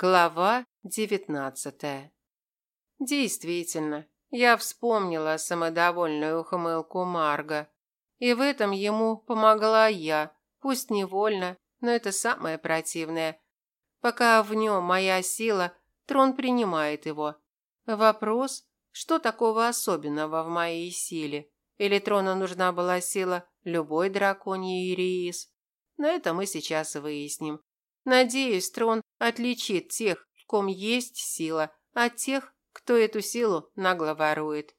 Глава девятнадцатая. Действительно, я вспомнила самодовольную ухмылку Марга. И в этом ему помогла я, пусть невольно, но это самое противное. Пока в нем моя сила, трон принимает его. Вопрос, что такого особенного в моей силе? Или трону нужна была сила любой драконьей Ириис? Но это мы сейчас выясним. Надеюсь, трон отличит тех, в ком есть сила, от тех, кто эту силу нагло ворует.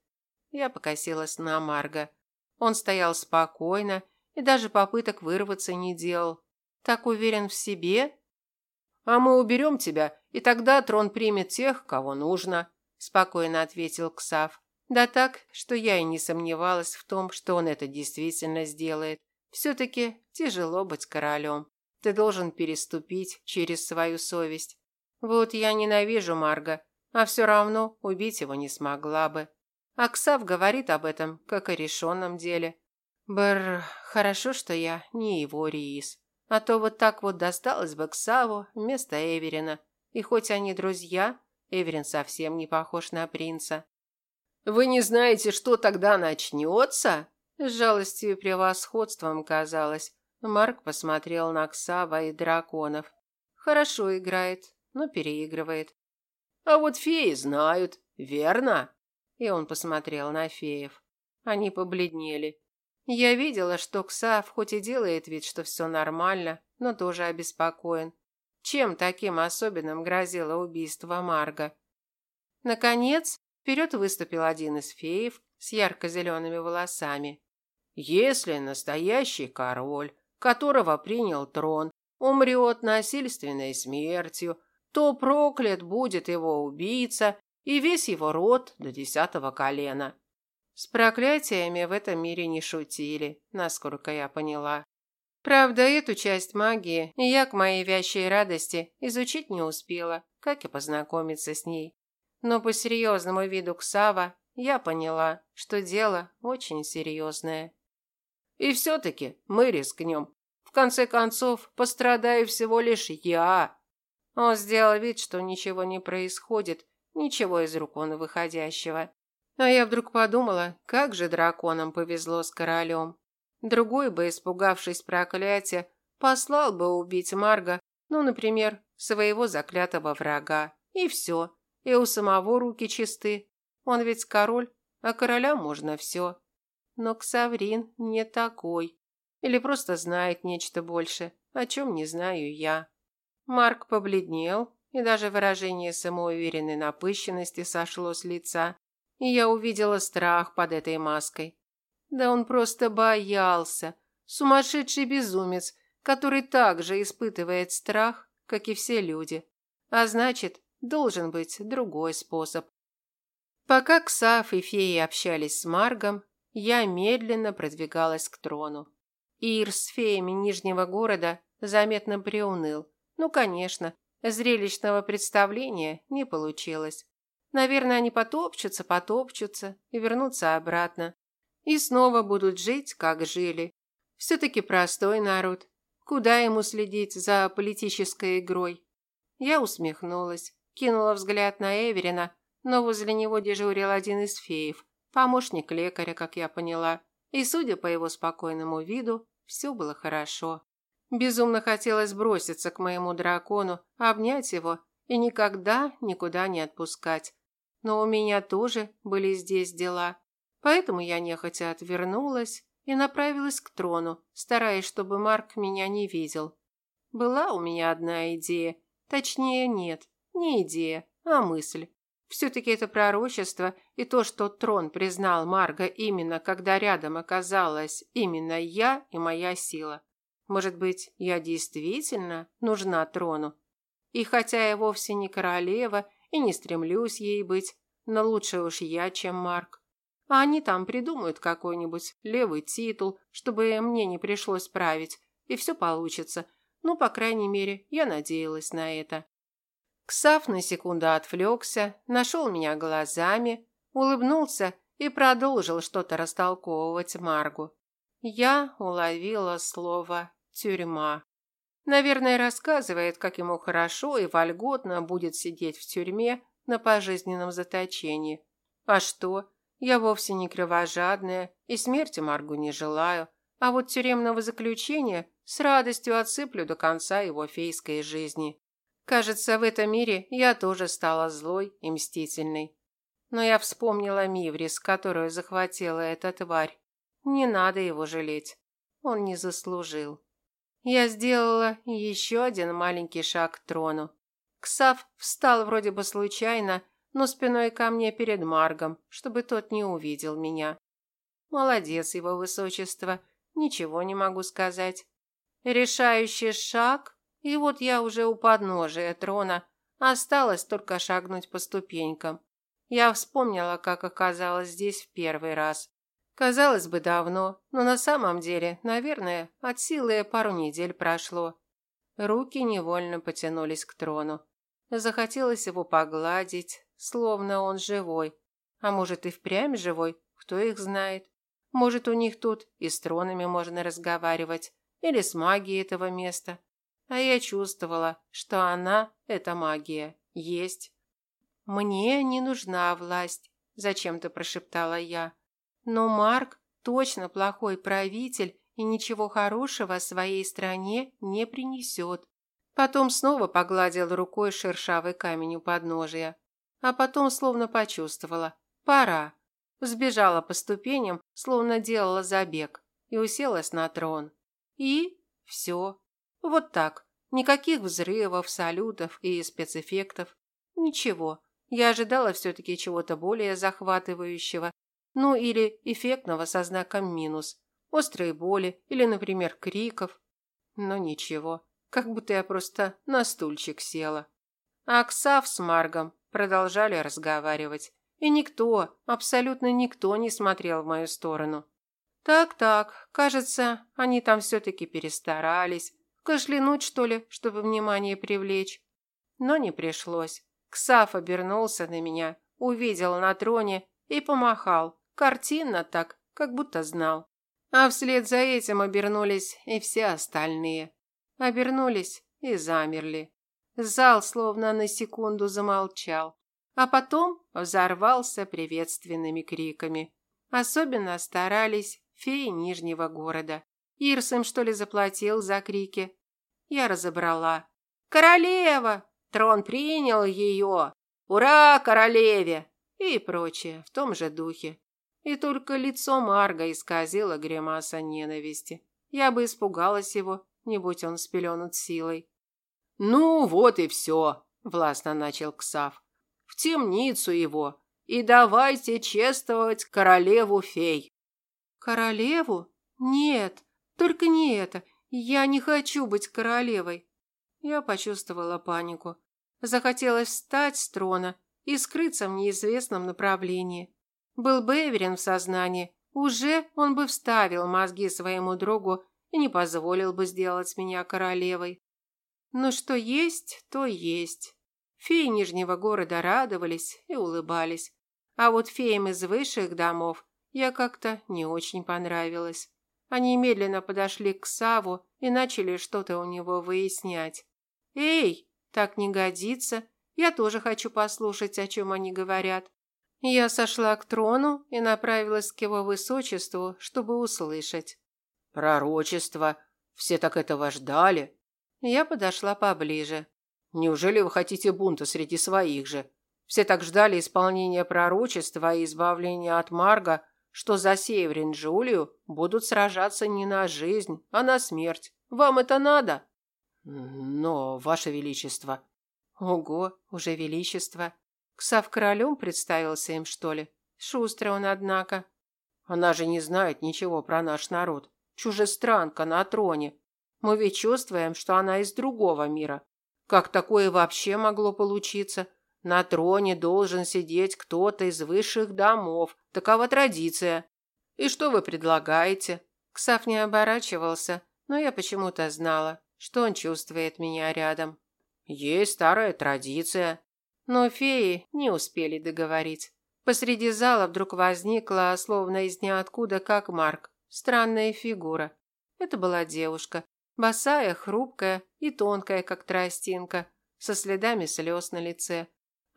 Я покосилась на Марга. Он стоял спокойно и даже попыток вырваться не делал. Так уверен в себе? А мы уберем тебя, и тогда трон примет тех, кого нужно, спокойно ответил Ксав. Да так, что я и не сомневалась в том, что он это действительно сделает. Все-таки тяжело быть королем. Ты должен переступить через свою совесть. Вот я ненавижу Марга, а все равно убить его не смогла бы. Аксав говорит об этом, как о решенном деле. Бр, хорошо, что я не его Риис. А то вот так вот досталось бы Ксаву вместо Эверина. И хоть они друзья, Эверин совсем не похож на принца. «Вы не знаете, что тогда начнется?» С жалостью и превосходством казалось. Марк посмотрел на Ксава и драконов. Хорошо играет, но переигрывает. А вот феи знают, верно? И он посмотрел на феев. Они побледнели. Я видела, что Ксав хоть и делает вид, что все нормально, но тоже обеспокоен. Чем таким особенным грозило убийство Марга? Наконец, вперед выступил один из феев с ярко-зелеными волосами. Если настоящий король которого принял трон, умрет насильственной смертью, то проклят будет его убийца и весь его род до десятого колена. С проклятиями в этом мире не шутили, насколько я поняла. Правда, эту часть магии я к моей вящей радости изучить не успела, как и познакомиться с ней. Но по серьезному виду Ксава я поняла, что дело очень серьезное. И все-таки мы рискнем. В конце концов, пострадаю всего лишь я. Он сделал вид, что ничего не происходит, ничего из рук он выходящего. А я вдруг подумала, как же драконам повезло с королем. Другой бы, испугавшись проклятия, послал бы убить Марга, ну, например, своего заклятого врага. И все. И у самого руки чисты. Он ведь король, а короля можно все. Но Ксаврин не такой. Или просто знает нечто больше, о чем не знаю я. Марк побледнел, и даже выражение самоуверенной напыщенности сошло с лица. И я увидела страх под этой маской. Да он просто боялся. Сумасшедший безумец, который также испытывает страх, как и все люди. А значит, должен быть другой способ. Пока Ксаф и феи общались с Маргом, я медленно продвигалась к трону. Ир с феями Нижнего города заметно приуныл. Ну, конечно, зрелищного представления не получилось. Наверное, они потопчутся, потопчутся и вернутся обратно. И снова будут жить, как жили. Все-таки простой народ. Куда ему следить за политической игрой? Я усмехнулась, кинула взгляд на Эверина, но возле него дежурил один из феев, помощник лекаря, как я поняла. И, судя по его спокойному виду, все было хорошо. Безумно хотелось броситься к моему дракону, обнять его и никогда никуда не отпускать. Но у меня тоже были здесь дела. Поэтому я нехотя отвернулась и направилась к трону, стараясь, чтобы Марк меня не видел. Была у меня одна идея. Точнее, нет, не идея, а мысль. Все-таки это пророчество и то, что трон признал Марга именно, когда рядом оказалась именно я и моя сила. Может быть, я действительно нужна трону? И хотя я вовсе не королева и не стремлюсь ей быть, но лучше уж я, чем Марк. А они там придумают какой-нибудь левый титул, чтобы мне не пришлось править, и все получится. Ну, по крайней мере, я надеялась на это. Ксав на секунду отвлекся, нашел меня глазами, улыбнулся и продолжил что-то растолковывать Маргу. Я уловила слово «тюрьма». Наверное, рассказывает, как ему хорошо и вольготно будет сидеть в тюрьме на пожизненном заточении. А что? Я вовсе не кровожадная и смерти Маргу не желаю. А вот тюремного заключения с радостью отсыплю до конца его фейской жизни. Кажется, в этом мире я тоже стала злой и мстительной. Но я вспомнила Миврис, которую захватила эта тварь. Не надо его жалеть. Он не заслужил. Я сделала еще один маленький шаг к трону. Ксав встал вроде бы случайно, но спиной ко мне перед Маргом, чтобы тот не увидел меня. Молодец, его высочество, ничего не могу сказать. Решающий шаг, и вот я уже у подножия трона, осталось только шагнуть по ступенькам. Я вспомнила, как оказалась здесь в первый раз. Казалось бы, давно, но на самом деле, наверное, от силы пару недель прошло. Руки невольно потянулись к трону. Захотелось его погладить, словно он живой. А может и впрямь живой, кто их знает. Может, у них тут и с тронами можно разговаривать, или с магией этого места. А я чувствовала, что она, эта магия, есть. «Мне не нужна власть», – зачем-то прошептала я. «Но Марк точно плохой правитель и ничего хорошего своей стране не принесет». Потом снова погладил рукой шершавый камень у подножия. А потом словно почувствовала. Пора. Сбежала по ступеням, словно делала забег, и уселась на трон. И все. Вот так. Никаких взрывов, салютов и спецэффектов. Ничего. Я ожидала все-таки чего-то более захватывающего. Ну или эффектного со знаком минус. Острые боли или, например, криков. Но ничего. Как будто я просто на стульчик села. А Аксав с Маргом продолжали разговаривать. И никто, абсолютно никто не смотрел в мою сторону. Так-так, кажется, они там все-таки перестарались. Кашлянуть, что ли, чтобы внимание привлечь? Но не пришлось. Ксаф обернулся на меня, увидел на троне и помахал. Картинно так, как будто знал. А вслед за этим обернулись и все остальные. Обернулись и замерли. Зал словно на секунду замолчал, а потом взорвался приветственными криками. Особенно старались феи Нижнего города. Ирс им, что ли, заплатил за крики? Я разобрала. «Королева! Трон принял ее! Ура, королеве!» И прочее в том же духе. И только лицо Марга исказило гримаса ненависти. Я бы испугалась его, не будь он спеленут силой. «Ну, вот и все», – властно начал Ксав. «В темницу его, и давайте чествовать королеву-фей». «Королеву? Нет, только не это. Я не хочу быть королевой». Я почувствовала панику. Захотелось встать с трона и скрыться в неизвестном направлении. Был бы Эверин в сознании, уже он бы вставил мозги своему другу и не позволил бы сделать меня королевой. Но что есть, то есть. Феи Нижнего города радовались и улыбались. А вот феям из высших домов я как-то не очень понравилась. Они медленно подошли к Саву и начали что-то у него выяснять. «Эй, так не годится. Я тоже хочу послушать, о чем они говорят». Я сошла к трону и направилась к его высочеству, чтобы услышать. «Пророчество. Все так этого ждали», я подошла поближе. Неужели вы хотите бунта среди своих же? Все так ждали исполнения пророчества и избавления от Марга, что за Северин Джулию будут сражаться не на жизнь, а на смерть. Вам это надо? Но, ваше величество. Ого, уже величество. Ксав королем представился им, что ли? Шустрый он, однако. Она же не знает ничего про наш народ. Чужестранка на троне. Мы ведь чувствуем, что она из другого мира. Как такое вообще могло получиться? На троне должен сидеть кто-то из высших домов. Такова традиция. И что вы предлагаете? Ксав не оборачивался, но я почему-то знала, что он чувствует меня рядом. Есть старая традиция. Но феи не успели договорить. Посреди зала вдруг возникла, словно из ниоткуда, как Марк, странная фигура. Это была девушка, Босая, хрупкая и тонкая, как тростинка, со следами слез на лице.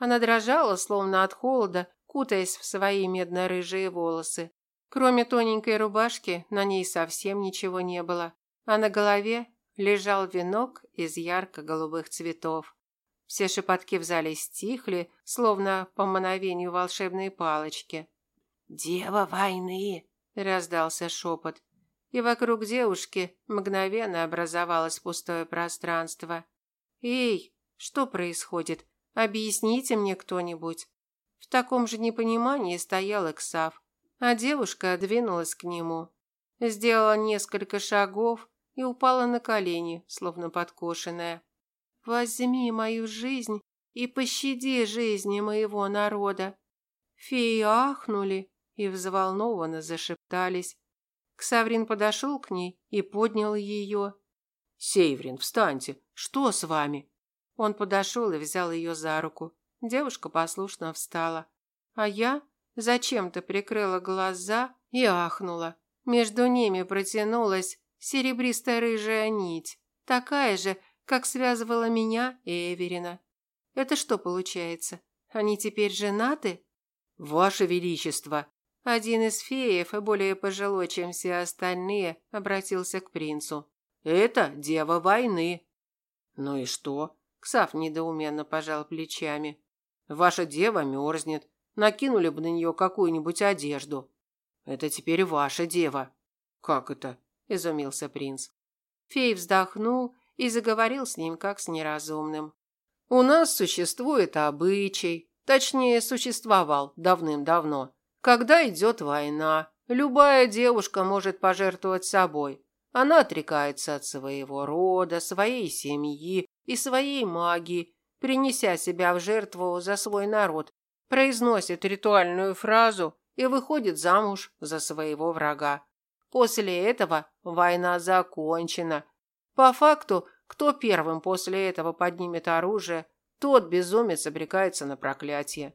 Она дрожала, словно от холода, кутаясь в свои медно-рыжие волосы. Кроме тоненькой рубашки, на ней совсем ничего не было, а на голове лежал венок из ярко-голубых цветов. Все шепотки в зале стихли, словно по мановению волшебной палочки. «Дева войны!» – раздался шепот. И вокруг девушки мгновенно образовалось пустое пространство. «Эй, что происходит? Объясните мне кто-нибудь». В таком же непонимании стоял Иксав, а девушка двинулась к нему. Сделала несколько шагов и упала на колени, словно подкошенная. «Возьми мою жизнь и пощади жизни моего народа». Феи ахнули и взволнованно зашептались. Ксаврин подошел к ней и поднял ее. «Сейврин, встаньте! Что с вами?» Он подошел и взял ее за руку. Девушка послушно встала. А я зачем-то прикрыла глаза и ахнула. Между ними протянулась серебристо-рыжая нить, такая же, как связывала меня и Эверина. Это что получается? Они теперь женаты? Ваше величество, один из феев, более пожилой, чем все остальные, обратился к принцу. Это дева войны. Ну и что? Ксав недоуменно пожал плечами. Ваша дева мерзнет. Накинули бы на нее какую-нибудь одежду. Это теперь ваша дева. Как это? изумился принц. Фей вздохнул и заговорил с ним как с неразумным. У нас существует обычай, точнее, существовал давным-давно. Когда идет война, любая девушка может пожертвовать собой. Она отрекается от своего рода, своей семьи и своей магии, принеся себя в жертву за свой народ, произносит ритуальную фразу и выходит замуж за своего врага. После этого война закончена. По факту, кто первым после этого поднимет оружие, тот безумец обрекается на проклятие.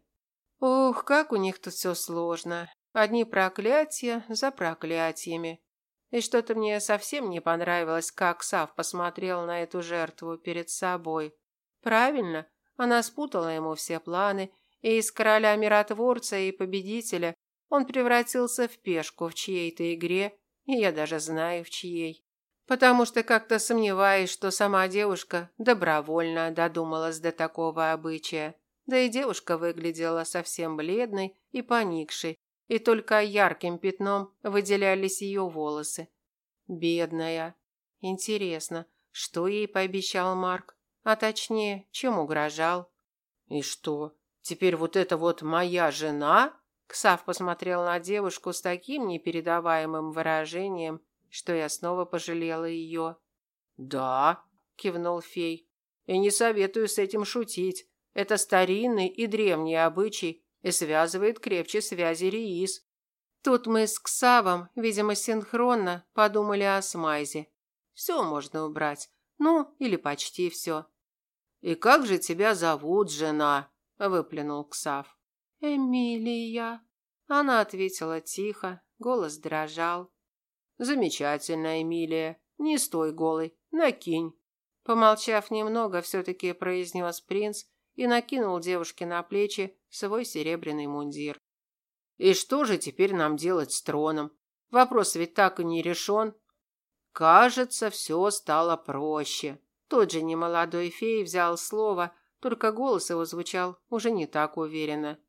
Ух, как у них тут все сложно. Одни проклятия за проклятиями. И что-то мне совсем не понравилось, как Сав посмотрел на эту жертву перед собой. Правильно, она спутала ему все планы, и из короля миротворца и победителя он превратился в пешку в чьей-то игре, и я даже знаю в чьей. Потому что как-то сомневаюсь, что сама девушка добровольно додумалась до такого обычая. Да и девушка выглядела совсем бледной и поникшей, и только ярким пятном выделялись ее волосы. Бедная. Интересно, что ей пообещал Марк? А точнее, чем угрожал? И что, теперь вот это вот моя жена? Ксав посмотрел на девушку с таким непередаваемым выражением, что я снова пожалела ее. «Да», – кивнул фей, – «и не советую с этим шутить. Это старинный и древний обычай и связывает крепче связи Риис. Тут мы с Ксавом, видимо, синхронно подумали о Смайзе. Все можно убрать. Ну, или почти все. «И как же тебя зовут, жена?» – выплюнул Ксав. «Эмилия». Она ответила тихо, голос дрожал. «Замечательно, Эмилия. Не стой голой. Накинь». Помолчав немного, все-таки произнес принц и накинул девушке на плечи свой серебряный мундир. И что же теперь нам делать с троном? Вопрос ведь так и не решен. Кажется, все стало проще. Тот же немолодой фей взял слово, только голос его звучал уже не так уверенно.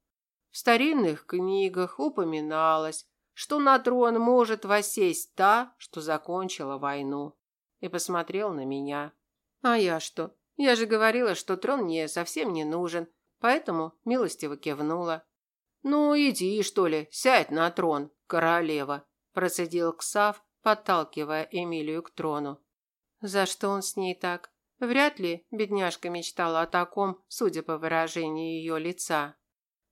В старинных книгах упоминалось, что на трон может воссесть та, что закончила войну. И посмотрел на меня. А я что? Я же говорила, что трон мне совсем не нужен, поэтому милостиво кивнула. Ну, иди, что ли, сядь на трон, королева, процедил Ксав, подталкивая Эмилию к трону. За что он с ней так? Вряд ли бедняжка мечтала о таком, судя по выражению ее лица.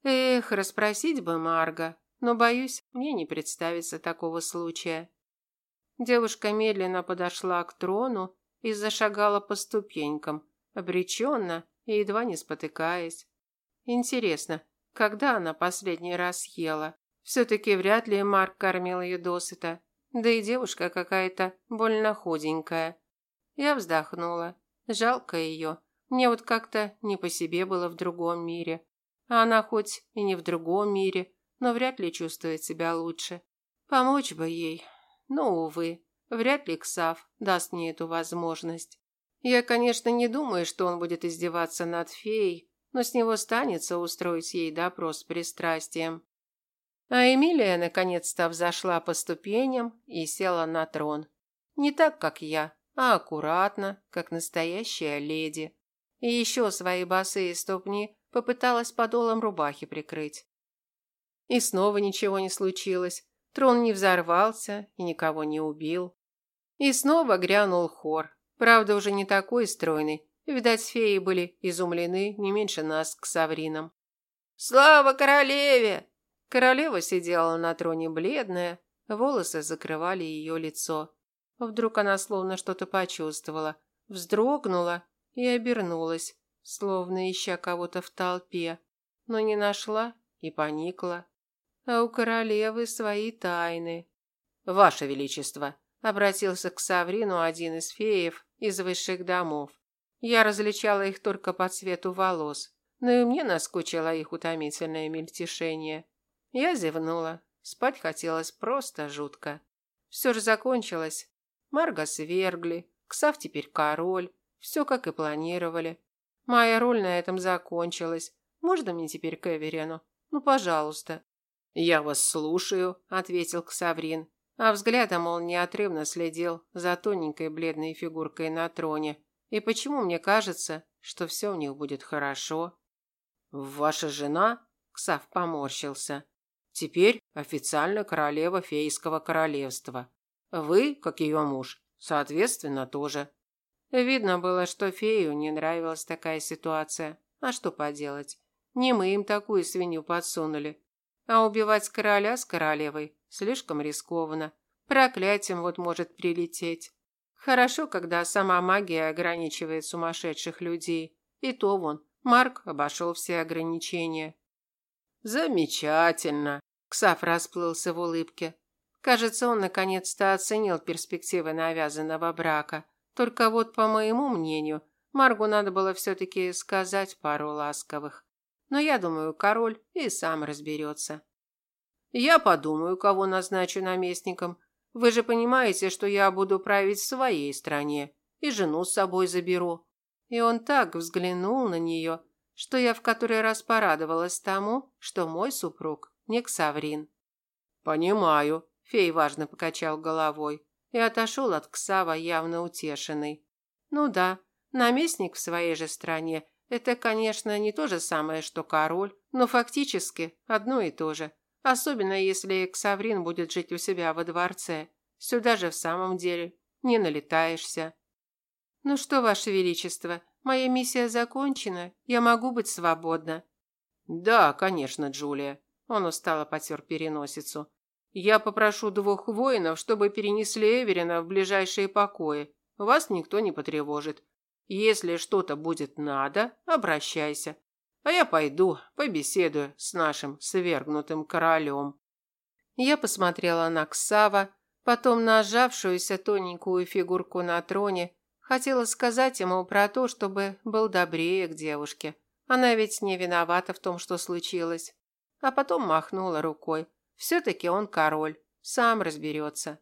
Эх, расспросить бы Марга, но боюсь, мне не представится такого случая. Девушка медленно подошла к трону и зашагала по ступенькам, обреченно и едва не спотыкаясь. Интересно, когда она последний раз ела? Все-таки вряд ли Марк кормил ее досыта. Да и девушка какая-то больно худенькая. Я вздохнула. Жалко ее. Мне вот как-то не по себе было в другом мире. А она хоть и не в другом мире, но вряд ли чувствует себя лучше. Помочь бы ей. Но, увы, вряд ли Ксав даст мне эту возможность. Я, конечно, не думаю, что он будет издеваться над феей, но с него станется устроить ей допрос с пристрастием. А Эмилия наконец-то взошла по ступеням и села на трон. Не так, как я, а аккуратно, как настоящая леди. И еще свои босые ступни попыталась подолом рубахи прикрыть. И снова ничего не случилось. Трон не взорвался и никого не убил. И снова грянул хор. Правда, уже не такой стройный. Видать, феи были изумлены не меньше нас к Савринам. «Слава королеве!» Королева сидела на троне бледная, волосы закрывали ее лицо. Вдруг она словно что-то почувствовала, вздрогнула и обернулась, словно ища кого-то в толпе, но не нашла и поникла. А у королевы свои тайны. Ваше величество, обратился к Саврину один из феев из высших домов. Я различала их только по цвету волос, но и мне наскучило их утомительное мельтешение. Я зевнула. Спать хотелось просто жутко. Все же закончилось. Марга свергли, Ксав теперь король. Все как и планировали. Моя роль на этом закончилась. Можно мне теперь к Эверену? Ну, пожалуйста. Я вас слушаю, ответил Ксаврин, а взглядом он неотрывно следил за тоненькой бледной фигуркой на троне. И почему мне кажется, что все у них будет хорошо? Ваша жена? Ксав поморщился. Теперь официально королева фейского королевства. Вы, как ее муж, соответственно, тоже. Видно было, что фею не нравилась такая ситуация. А что поделать? Не мы им такую свинью подсунули. А убивать короля с королевой слишком рискованно. Проклятием вот может прилететь. Хорошо, когда сама магия ограничивает сумасшедших людей. И то вон, Марк обошел все ограничения. Замечательно, Ксаф расплылся в улыбке. Кажется, он наконец-то оценил перспективы навязанного брака. Только вот, по моему мнению, Маргу надо было все-таки сказать пару ласковых. Но я думаю, король и сам разберется. Я подумаю, кого назначу наместником. Вы же понимаете, что я буду править в своей стране и жену с собой заберу. И он так взглянул на нее, что я в который раз порадовалась тому, что мой супруг не Ксаврин. Понимаю, фей важно покачал головой и отошел от Ксава явно утешенный. Ну да, наместник в своей же стране это, конечно, не то же самое, что король, но фактически одно и то же. Особенно если Ксаврин будет жить у себя во дворце. Сюда же в самом деле не налетаешься. Ну что, ваше величество, моя миссия закончена, я могу быть свободна. Да, конечно, Джулия. Он устало потер переносицу. Я попрошу двух воинов, чтобы перенесли Эверина в ближайшие покои. Вас никто не потревожит. Если что-то будет надо, обращайся. А я пойду, побеседую с нашим свергнутым королем. Я посмотрела на Ксава, потом на сжавшуюся тоненькую фигурку на троне, хотела сказать ему про то, чтобы был добрее к девушке. Она ведь не виновата в том, что случилось а потом махнула рукой. Все-таки он король, сам разберется.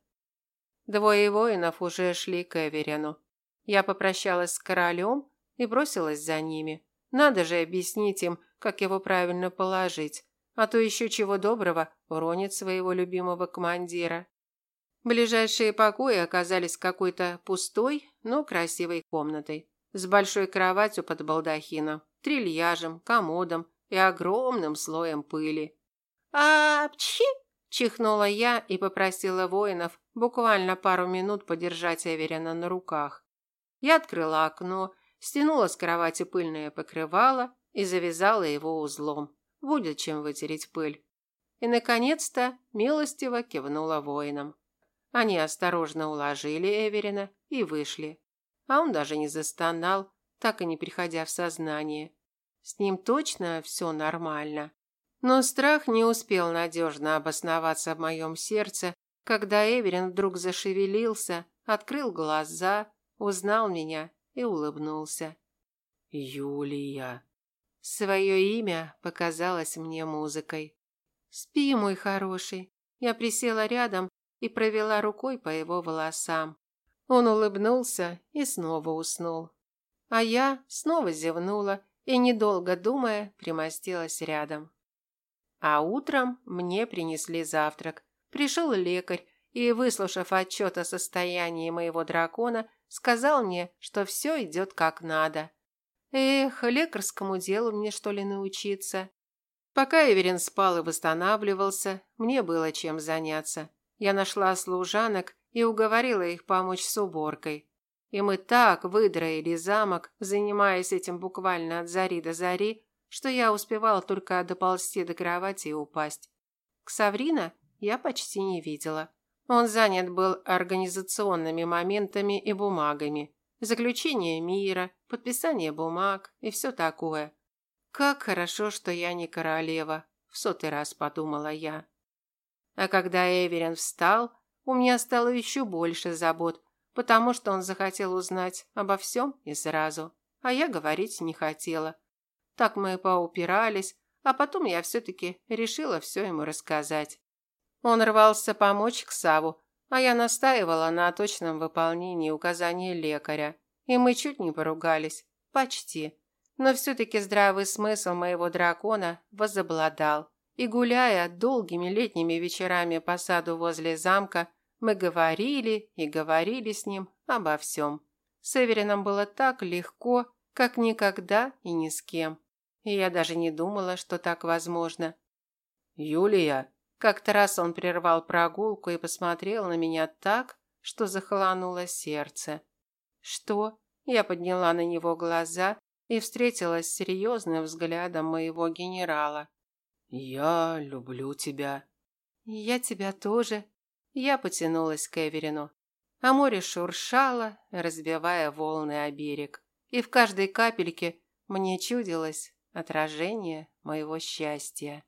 Двое воинов уже шли к Эверину. Я попрощалась с королем и бросилась за ними. Надо же объяснить им, как его правильно положить, а то еще чего доброго уронит своего любимого командира. Ближайшие покои оказались какой-то пустой, но красивой комнатой, с большой кроватью под балдахином, трильяжем, комодом и огромным слоем пыли. «Апчхи!» – чихнула я и попросила воинов буквально пару минут подержать Эверина на руках. Я открыла окно, стянула с кровати пыльное покрывало и завязала его узлом. Будет чем вытереть пыль. И, наконец-то, милостиво кивнула воинам. Они осторожно уложили Эверина и вышли. А он даже не застонал, так и не приходя в сознание. С ним точно все нормально. Но страх не успел надежно обосноваться в моем сердце, когда Эверин вдруг зашевелился, открыл глаза узнал меня и улыбнулся. «Юлия». Свое имя показалось мне музыкой. «Спи, мой хороший». Я присела рядом и провела рукой по его волосам. Он улыбнулся и снова уснул. А я снова зевнула и, недолго думая, примостилась рядом. А утром мне принесли завтрак. Пришел лекарь и, выслушав отчет о состоянии моего дракона, сказал мне, что все идет как надо. Эх, лекарскому делу мне что ли научиться? Пока Эверин спал и восстанавливался, мне было чем заняться. Я нашла служанок и уговорила их помочь с уборкой. И мы так выдроили замок, занимаясь этим буквально от зари до зари, что я успевала только доползти до кровати и упасть. Ксаврина я почти не видела. Он занят был организационными моментами и бумагами. Заключение мира, подписание бумаг и все такое. Как хорошо, что я не королева, в сотый раз подумала я. А когда Эверин встал, у меня стало еще больше забот, потому что он захотел узнать обо всем и сразу, а я говорить не хотела. Так мы поупирались, а потом я все-таки решила все ему рассказать. Он рвался помочь Ксаву, а я настаивала на точном выполнении указаний лекаря, и мы чуть не поругались. Почти. Но все-таки здравый смысл моего дракона возобладал. И гуляя долгими летними вечерами по саду возле замка, мы говорили и говорили с ним обо всем. С Эверином было так легко, как никогда и ни с кем. И я даже не думала, что так возможно. «Юлия!» Как-то раз он прервал прогулку и посмотрел на меня так, что захолонуло сердце. «Что?» Я подняла на него глаза и встретилась с серьезным взглядом моего генерала. «Я люблю тебя». «Я тебя тоже», я потянулась к Эверину, а море шуршало, разбивая волны о берег. И в каждой капельке мне чудилось отражение моего счастья.